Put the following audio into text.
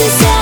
to say